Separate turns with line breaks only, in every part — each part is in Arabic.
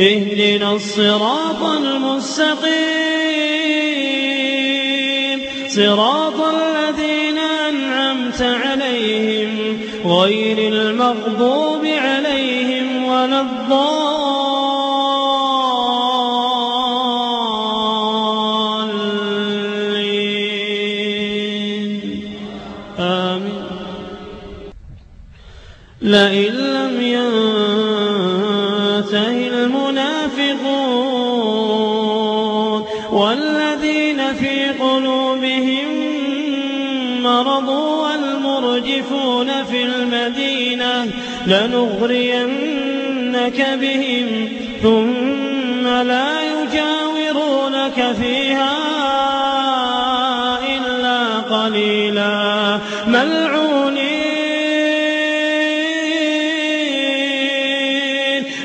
اهدنا الصراط المستقيم. صراط الذين أنعمت عليهم غير المغضوب عليهم ولا الضالين. آمين. لئن لم ينته المنافقون والذين في قلوبهم مرض والمرجفون في المدينة لنغرينك بهم ثم لا يجاورونك فيها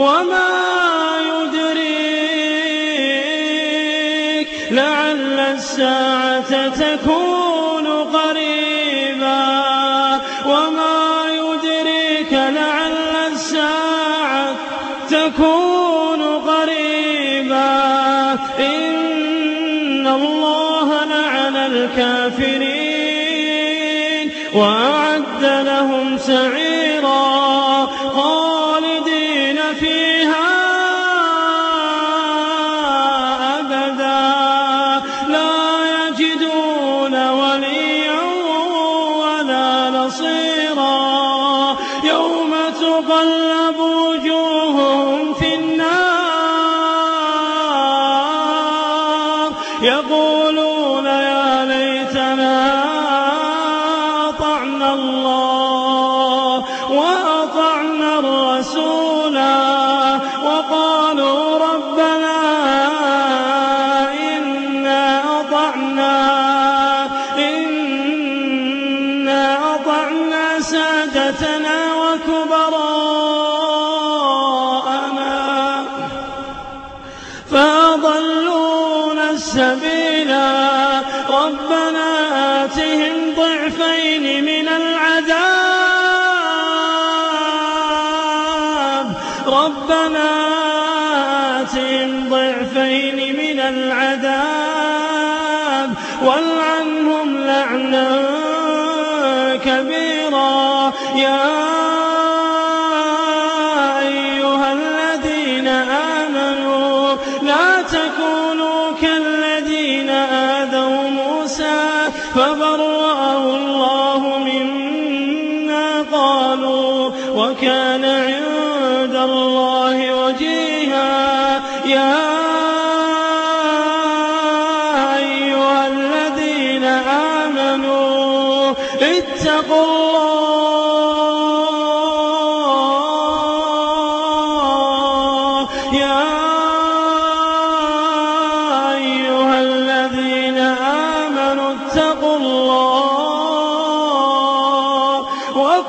وما يدريك لعل الساعة تكون قريبا. وما يدريك لعل الساعة تكون قريبا. إن الله لعن الكافرين وأعد لهم سعيرا. خالدين لا يجدون وليا ولا نصيرا. يوم تقلب وجوههم في النار. يقولون يا ليتنا أطعنا الله. سادتنا وكبراءنا فأضلونا السبيلا ربنا آتهم ضعفين من العذاب. ربنا آتهم ضعفين من العذاب. والعنهم لعنا كبيرا. يا فبرأه الله مما قالوا وكان عند الله وجيها. يا أيها الذين آمنوا اتقوا الله